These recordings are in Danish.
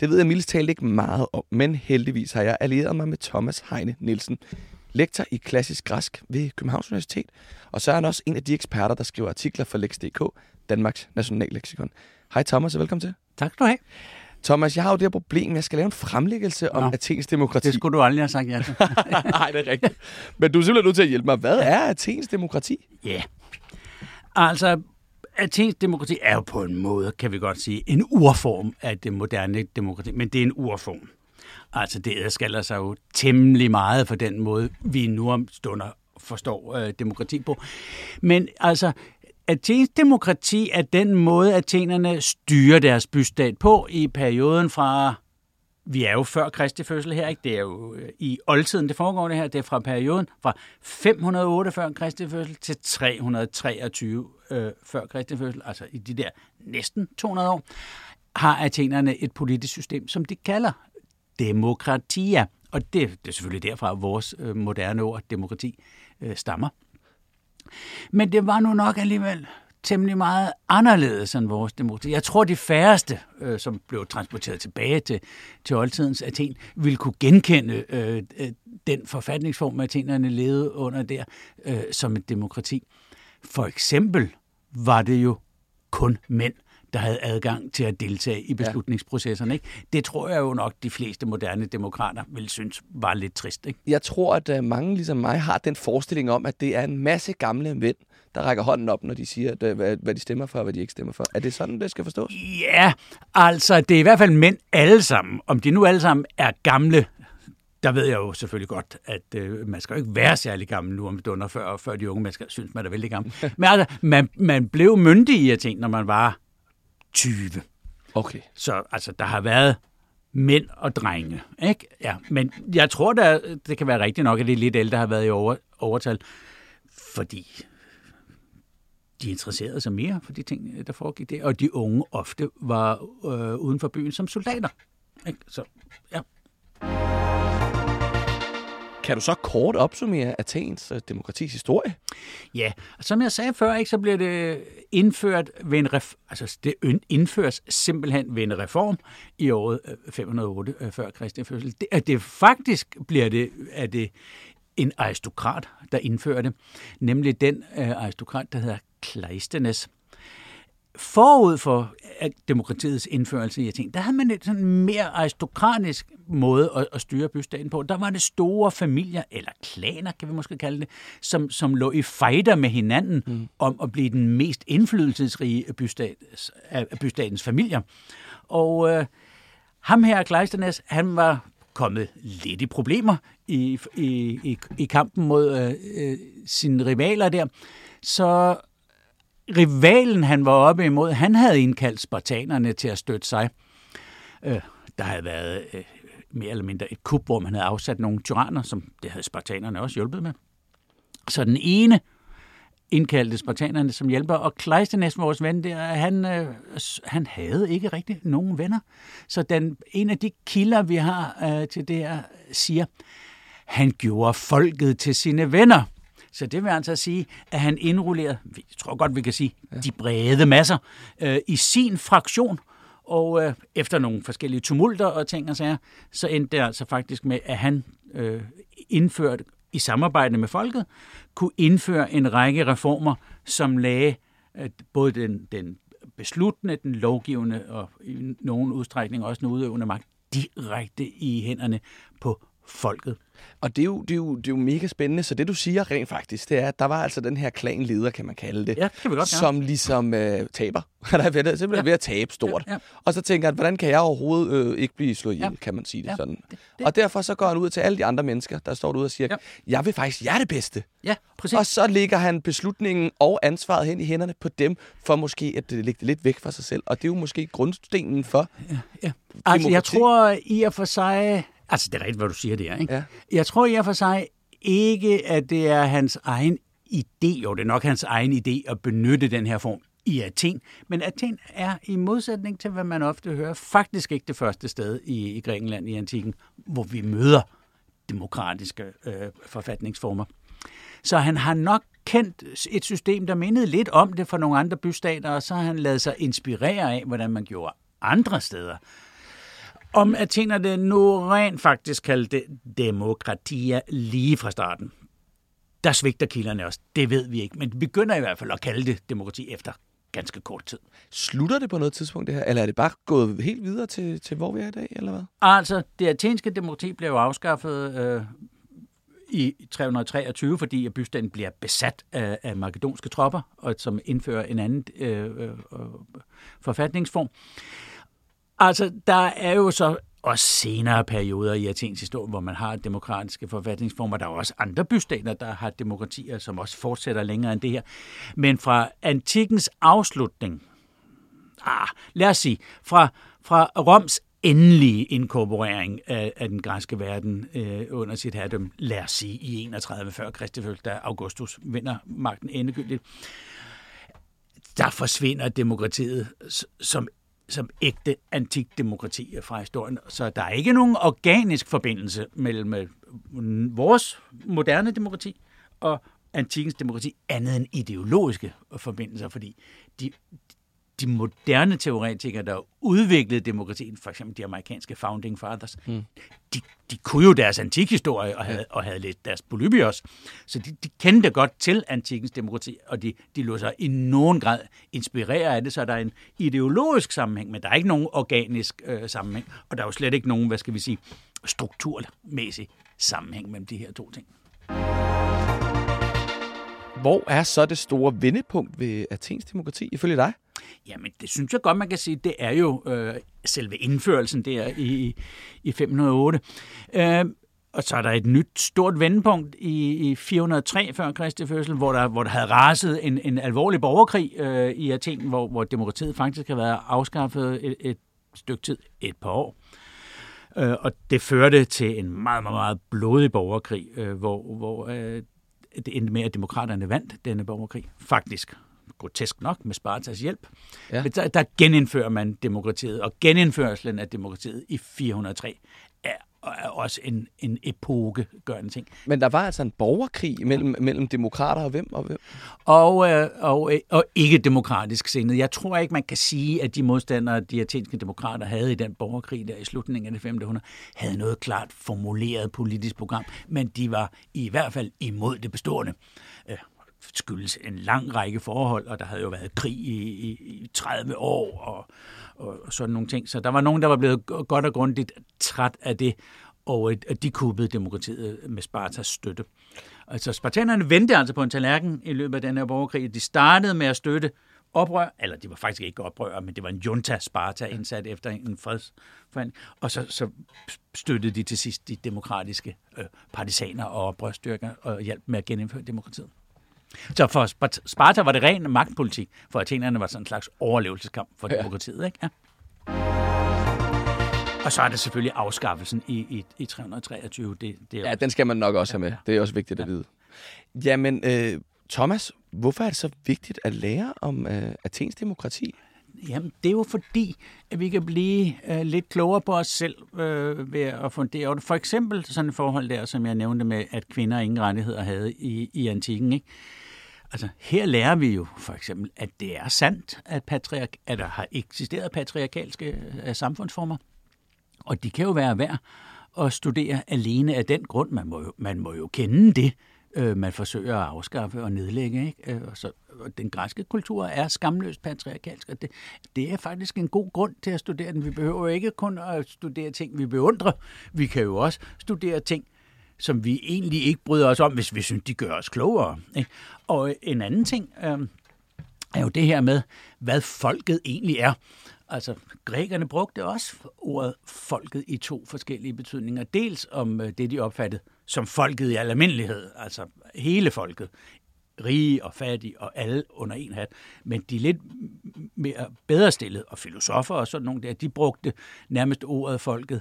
Det ved jeg mildest talt ikke meget om, men heldigvis har jeg allieret mig med Thomas Heine Nielsen, lektor i klassisk græsk ved Københavns Universitet, og så er han også en af de eksperter, der skriver artikler for Lex.dk, Danmarks nationalleksikon. Hej Thomas, og velkommen til. Tak skal du have. Thomas, jeg har jo det her problem, jeg skal lave en fremlæggelse om Nå, Athens demokrati. Det skulle du aldrig have sagt ja til. Nej, det er rigtigt. Men du er simpelthen nødt til at hjælpe mig. Hvad er Athens demokrati? Ja. Yeah. Altså, Athens demokrati er jo på en måde, kan vi godt sige, en urform af det moderne demokrati, men det er en urform. Altså, det adskiller sig jo temmelig meget for den måde, vi nu om stunder forstår øh, demokrati på. Men altså, Athens demokrati er den måde, athenerne styrer deres bystat på i perioden fra vi er jo før Kristi fødsel her, ikke? Det er jo øh, i oldtiden, det foregår det her. Det er fra perioden fra 548 før Kristi fødsel til 323 øh, før Kristi fødsel, altså i de der næsten 200 år, har athenerne et politisk system, som de kalder demokratia. Og det, det er selvfølgelig derfra, at vores øh, moderne ord, demokrati, øh, stammer. Men det var nu nok alligevel temmelig meget anderledes end vores demokrati. Jeg tror, de færreste, øh, som blev transporteret tilbage til, til oldtidens Athen, ville kunne genkende øh, øh den forfatningsform, athenerne levede under der, øh, som et demokrati. For eksempel var det jo kun mænd, der havde adgang til at deltage i beslutningsprocesserne. Ikke? Det tror jeg jo nok, de fleste moderne demokrater vil synes var lidt trist. Ikke? Jeg tror, at øh, mange ligesom mig har den forestilling om, at det er en masse gamle mænd, der rækker hånden op, når de siger, hvad, hvad de stemmer for, og hvad de ikke stemmer for. Er det sådan, det skal forstås? Ja, altså det er i hvert fald mænd alle sammen. Om de nu alle sammen er gamle, der ved jeg jo selvfølgelig godt, at øh, man skal jo ikke være særlig gammel nu om dunder, før, før de unge mennesker synes, man er vældig gammel. Men altså, man, man blev myndig i Athen, når man var 20. Okay. Så altså, der har været mænd og drenge. Ikke? Ja, men jeg tror, der, det kan være rigtigt nok, at det er lidt ældre, der har været i over, overtal, fordi de interesserede sig mere for de ting, der foregik der, og de unge ofte var øh, uden for byen som soldater. Ikke? Så, ja. Kan du så kort opsummere Athens øh, demokratis historie? Ja, som jeg sagde før, ikke, så bliver det indført ved en ref, altså det indføres simpelthen ved en reform i året øh, 508 øh, før Kristi fødsel. Det, at det faktisk bliver det, at det en aristokrat, der indfører det, nemlig den øh, aristokrat, der hedder Kleisthenes. Forud for demokratiets indførelse i Athen, der havde man et sådan mere aristokratisk måde at, at styre bystaten på. Der var det store familier, eller klaner kan vi måske kalde det, som, som lå i fejder med hinanden mm. om at blive den mest indflydelsesrige af, bystats, af bystatens familier. Og øh, ham her, Kleisthenes, han var kommet lidt i problemer i, i, i, i kampen mod øh, øh, sine rivaler der. Så rivalen, han var oppe imod, han havde indkaldt spartanerne til at støtte sig. Øh, der havde været øh, mere eller mindre et kup, hvor man havde afsat nogle tyranner, som det havde spartanerne også hjulpet med. Så den ene indkaldte spartanerne som hjælper, og Kleisthenes, vores ven der, han, øh, han havde ikke rigtig nogen venner. Så den, en af de kilder, vi har øh, til det her, siger, han gjorde folket til sine venner. Så det vil altså sige, at han indrullerede, vi tror godt, vi kan sige, ja. de brede masser øh, i sin fraktion. Og øh, efter nogle forskellige tumulter og ting og sager, så endte det altså faktisk med, at han øh, indførte i samarbejde med folket, kunne indføre en række reformer, som lagde øh, både den, den besluttende, den lovgivende og i nogen udstrækning også den udøvende magt direkte i hænderne på folket. Og det er, jo, det, er jo, det er jo mega spændende, så det du siger rent faktisk, det er, at der var altså den her klanleder, kan man kalde det, Ja, det godt gøre. som ligesom øh, taber. Han er simpelthen ja. ved at tabe stort. Ja, ja. Og så tænker han, hvordan kan jeg overhovedet øh, ikke blive slået ihjel, Ja. kan man sige det Ja, sådan. det- det- Og derfor så går han ud til alle de andre mennesker, der står derude og siger, Ja. jeg vil faktisk jer det bedste. Ja, præcis. Og så lægger han beslutningen og ansvaret hen i hænderne på dem, for måske at øh, lægge det lidt væk fra sig selv. Og det er jo måske grundstenen for, Ja. Altså, jeg Demokrati. tror i og for sig... Altså, det er rigtigt, hvad du siger der, ikke? Ja. Jeg tror i og for sig ikke, at det er hans egen idé. Jo, det er nok hans egen idé at benytte den her form i Athen. Men Athen er i modsætning til, hvad man ofte hører, faktisk ikke det første sted i, i Grækenland i antikken, hvor vi møder demokratiske øh, forfatningsformer. Så han har nok kendt et system, der mindede lidt om det fra nogle andre bystater, og så har han lavet sig inspirere af, hvordan man gjorde andre steder. Om athenerne nu rent faktisk kaldte det demokratia lige fra starten. Der svigter kilderne også. Det ved vi ikke, men vi begynder i hvert fald at kalde det demokrati efter ganske kort tid. slutter det på noget tidspunkt det her? Eller er det bare gået helt videre til, til hvor vi er i dag, eller hvad? Altså, det athenske demokrati blev afskaffet øh, i 323, fordi at bystaden bliver besat af, af makedonske tropper, og som indfører en anden øh, øh, øh, forfatningsform. Altså, der er jo så også senere perioder i Athens historie, hvor man har demokratiske forfatningsformer. Der er også andre bystater, der har demokratier, som også fortsætter længere end det her. Men fra antikkens afslutning, ah, lad os sige, fra, fra Roms endelige inkorporering af, af den græske verden øh, under sit herredømme, lad os sige i 31 før Kristi da Augustus vinder magten endegyldigt, der forsvinder demokratiet som, som ægte antik demokrati fra historien. Så der er ikke nogen organisk forbindelse mellem øh, vores moderne demokrati og antikens demokrati, andet end ideologiske forbindelser, fordi de, de moderne teoretikere, der udviklede demokratien, for eksempel de amerikanske founding fathers, mm. de, de kunne jo deres antikhistorie og havde, og havde lidt deres Polybios. Så de, de kendte godt til antikens demokrati, og de, de lå sig i nogen grad inspirere af det, så der er en ideologisk sammenhæng, men der er ikke nogen organisk øh, sammenhæng, og der er jo slet ikke nogen, hvad skal vi sige, strukturmæssig sammenhæng mellem de her to ting. Hvor er så det store vendepunkt ved Athens demokrati, ifølge dig? Jamen, det synes jeg godt, man kan sige. Det er jo øh, selve indførelsen der i, i 508. Øh, og så er der et nyt stort vendepunkt i, i 403 før Kristi fødsel, hvor der, hvor der havde raset en, en alvorlig borgerkrig øh, i Athen, hvor, hvor demokratiet faktisk har været afskaffet et, et stykke tid, et par år. Øh, og det førte til en meget, meget, meget blodig borgerkrig, øh, hvor, hvor øh, det endte med, at demokraterne vandt denne borgerkrig. Faktisk grotesk nok med Spartas hjælp. Ja. Men der, der genindfører man demokratiet, og genindførelsen af demokratiet i 403 er, er også en, en epokegørende ting. Men der var altså en borgerkrig mellem, mellem demokrater og hvem og hvem? Og, øh, og, øh, og ikke demokratisk sindet. Jeg tror ikke, man kan sige, at de modstandere, de athenske demokrater havde i den borgerkrig der i slutningen af det 5. århundrede, havde noget klart formuleret politisk program, men de var i hvert fald imod det bestående. Øh, skyldes en lang række forhold, og der havde jo været krig i, i, i 30 år og, og, sådan nogle ting. Så der var nogen, der var blevet godt og grundigt træt af det, og øh, de kuppede demokratiet med Spartas støtte. Altså spartanerne vendte altså på en tallerken i løbet af den her borgerkrig. De startede med at støtte oprør, eller de var faktisk ikke oprør, men det var en junta Sparta indsat efter en fredsforhandling, og så, så støttede de til sidst de demokratiske øh, partisaner og oprørstyrker og hjalp med at genindføre demokratiet. Så for Spart- Sparta var det ren magtpolitik, for athenerne var sådan en slags overlevelseskamp for Ja. demokratiet. Ikke? Ja. Og så er det selvfølgelig afskaffelsen i, i, i 323. Det, det er Ja, den skal man nok også have med. Det er også vigtigt at vide. Jamen, øh, Thomas, hvorfor er det så vigtigt at lære om øh, Athens demokrati? Jamen, det er jo fordi, at vi kan blive øh, lidt klogere på os selv øh, ved at fundere over det. For eksempel sådan et forhold der, som jeg nævnte med, at kvinder ingen rettigheder havde i, i antikken. Ikke? Altså, her lærer vi jo for eksempel, at det er sandt, at, patriark, at der har eksisteret patriarkalske øh, samfundsformer. Og de kan jo være værd at studere alene af den grund. Man må jo, man må jo kende det, øh, man forsøger at afskaffe og nedlægge. Ikke? Øh, så, og den græske kultur er skamløst patriarkalsk, og det, det er faktisk en god grund til at studere den. Vi behøver ikke kun at studere ting, vi beundrer. Vi kan jo også studere ting, som vi egentlig ikke bryder os om, hvis vi synes, de gør os klogere. Ikke? Og øh, en anden ting øh, er jo det her med, hvad folket egentlig er. Altså, grækerne brugte også ordet folket i to forskellige betydninger. Dels om øh, det, de opfattede som folket i al almindelighed, altså hele folket, rige og fattige og alle under en hat. Men de lidt mere bedre stillede, og filosofer og sådan nogle der, de brugte nærmest ordet folket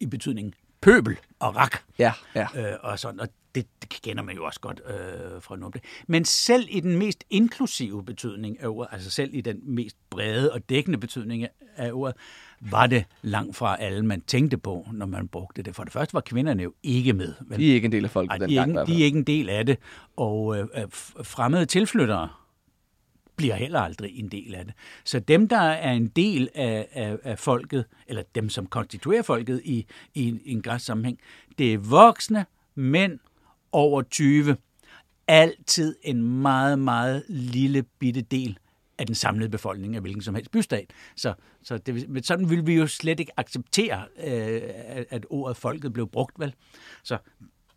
i betydningen pøbel og rak. Ja, ja. Øh, og, sådan, og det, det kender man jo også godt øh, fra nogle Men selv i den mest inklusive betydning af ordet, altså selv i den mest brede og dækkende betydning af ordet, var det langt fra alle, man tænkte på, når man brugte det. For det første var kvinderne jo ikke med. Vel? De er ikke en del af folket Ej, de gang. Ikke, de er ikke en del af det. Og øh, fremmede tilflyttere bliver heller aldrig en del af det. Så dem, der er en del af, af, af folket, eller dem, som konstituerer folket i, i, i en græs sammenhæng, det er voksne mænd over 20. Altid en meget, meget lille bitte del af den samlede befolkning af hvilken som helst bystat. Så, så det, men sådan ville vi jo slet ikke acceptere, øh, at ordet folket blev brugt, vel? Så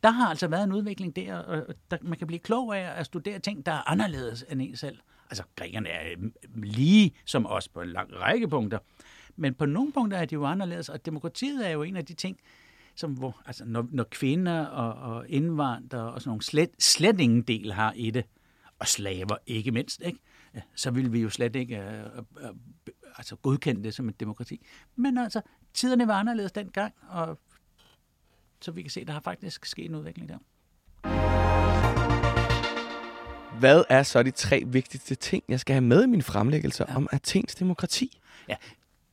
der har altså været en udvikling der, og der, man kan blive klog af at studere ting, der er anderledes end en selv. Altså, grækerne er øh, lige som os på en lang række punkter, men på nogle punkter er de jo anderledes, og demokratiet er jo en af de ting, som hvor, altså, når, når kvinder og, og indvandrere og sådan nogle slet, slet ingen del har i det, og slaver ikke mindst, ikke? så vil vi jo slet ikke uh, uh, altså godkende det som et demokrati. Men altså, tiderne var anderledes dengang, og så vi kan se, der har faktisk sket en udvikling der. Hvad er så de tre vigtigste ting, jeg skal have med i min fremlæggelse ja. om Athens demokrati? Ja,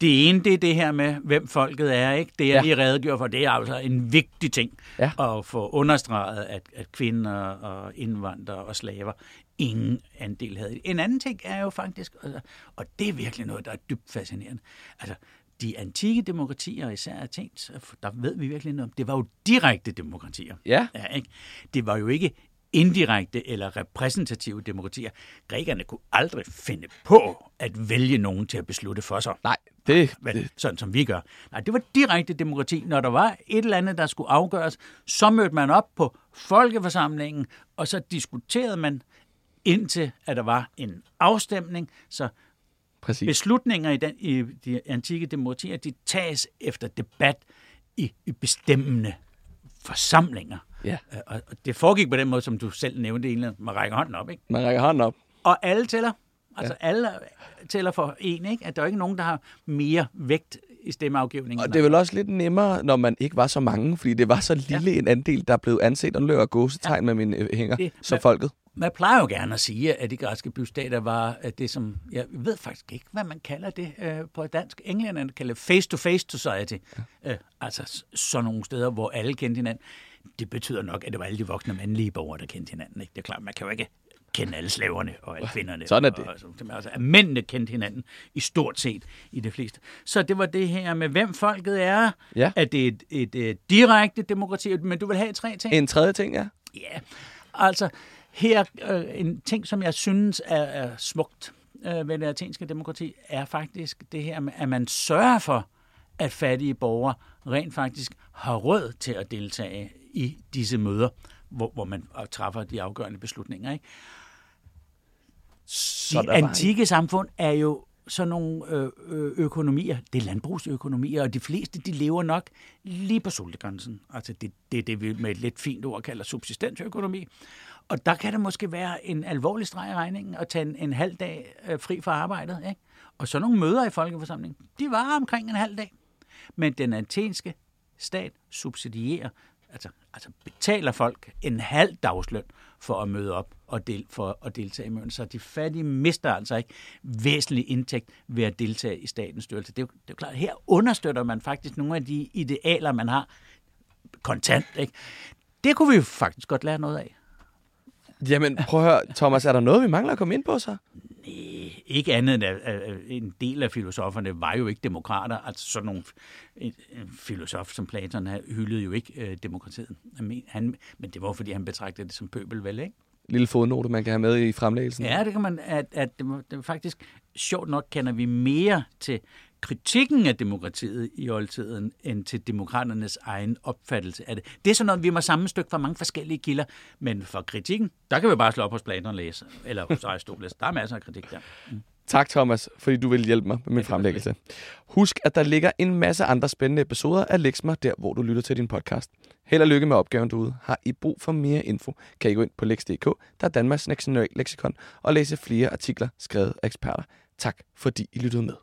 det ene, det er det her med, hvem folket er. ikke. Det, jeg ja. lige redegjort for, det er altså en vigtig ting ja. at få understreget, at, at kvinder og indvandrere og slaver ingen andel havde. En anden ting er jo faktisk, og det er virkelig noget, der er dybt fascinerende, altså de antikke demokratier, især Athens, der ved vi virkelig noget om, det var jo direkte demokratier. Ja. ja ikke? Det var jo ikke indirekte eller repræsentative demokratier. Grækerne kunne aldrig finde på at vælge nogen til at beslutte for sig. Nej, det, det. Sådan som vi gør. Nej, det var direkte demokrati. Når der var et eller andet, der skulle afgøres, så mødte man op på folkeforsamlingen, og så diskuterede man indtil, at der var en afstemning. Så Præcis. beslutninger i, den, i de antikke demokratier, de tages efter debat i, i bestemmende forsamlinger. Ja. Øh, og det foregik på den måde, som du selv nævnte, man rækker hånden op. Ikke? Man rækker hånden op. Og alle tæller. Altså ja. alle tæller for en, ikke? At der er ikke nogen, der har mere vægt i stemmeafgivningen. Og det er vel også lidt nemmere, når man ikke var så mange, fordi det var så lille ja. en andel, der blev anset og løber gåsetegn ja. med mine øh, hænger, det, så man, folket. Man plejer jo gerne at sige, at de græske bystater var det, som, jeg ved faktisk ikke, hvad man kalder det øh, på dansk. Englænderne kalder face-to-face society. Ja. Øh, altså sådan nogle steder, hvor alle kendte hinanden. Det betyder nok, at det var alle de voksne mandlige borgere, der kendte hinanden. Ikke? Det er klart, man kan jo ikke kende alle slaverne og alle kvinderne. Sådan er det. Og, og, altså, at mændene kendte hinanden i stort set i det fleste. Så det var det her med, hvem folket er. Ja. At det er et, et, et direkte demokrati. Men du vil have tre ting? En tredje ting, ja. Ja, altså her øh, en ting, som jeg synes er, er smukt øh, ved det athenske demokrati, er faktisk det her med, at man sørger for, at fattige borgere rent faktisk har råd til at deltage i disse møder, hvor, hvor man træffer de afgørende beslutninger. Ikke? Så de antikke samfund er jo sådan nogle øh, økonomier, det er landbrugsøkonomier, og de fleste de lever nok lige på sultegrænsen. Altså det, det er det, vi med et lidt fint ord kalder subsistensøkonomi. Og der kan det måske være en alvorlig streg i regningen at tage en, en halv dag øh, fri fra arbejdet. Ikke? Og så nogle møder i folkeforsamlingen, de var omkring en halv dag. Men den athenske stat subsidierer, altså, altså betaler folk en halv dagsløn for at møde op og del, for at deltage i møden. Så de fattige mister altså ikke væsentlig indtægt ved at deltage i statens styrelse. Det er jo, det er jo klart, her understøtter man faktisk nogle af de idealer, man har kontant. Ikke? Det kunne vi jo faktisk godt lære noget af. Jamen, prøv at høre, Thomas, er der noget, vi mangler at komme ind på så? Nej, ikke andet end, at en del af filosoferne var jo ikke demokrater. Altså sådan nogle en, filosof som Platon hyldede jo ikke øh, demokratiet. Han, men det var fordi, han betragtede det som pøbel, vel, ikke? lille fodnote, man kan have med i fremlæggelsen. Ja, det kan man. At, at det, det faktisk sjovt nok kender vi mere til kritikken af demokratiet i oldtiden, end til demokraternes egen opfattelse af det. Det er sådan noget, vi må sammenstykke fra mange forskellige kilder, men for kritikken, der kan vi bare slå op hos Platon og læse, eller hos Aristoteles. Der er masser af kritik der. Mm. Tak, Thomas, fordi du vil hjælpe mig med min fremlæggelse. Husk, at der ligger en masse andre spændende episoder af Lexma, der hvor du lytter til din podcast. Held og lykke med opgaven derude. Har I brug for mere info, kan I gå ind på lex.dk, der er Danmarks leksikon, og læse flere artikler skrevet af eksperter. Tak, fordi I lyttede med.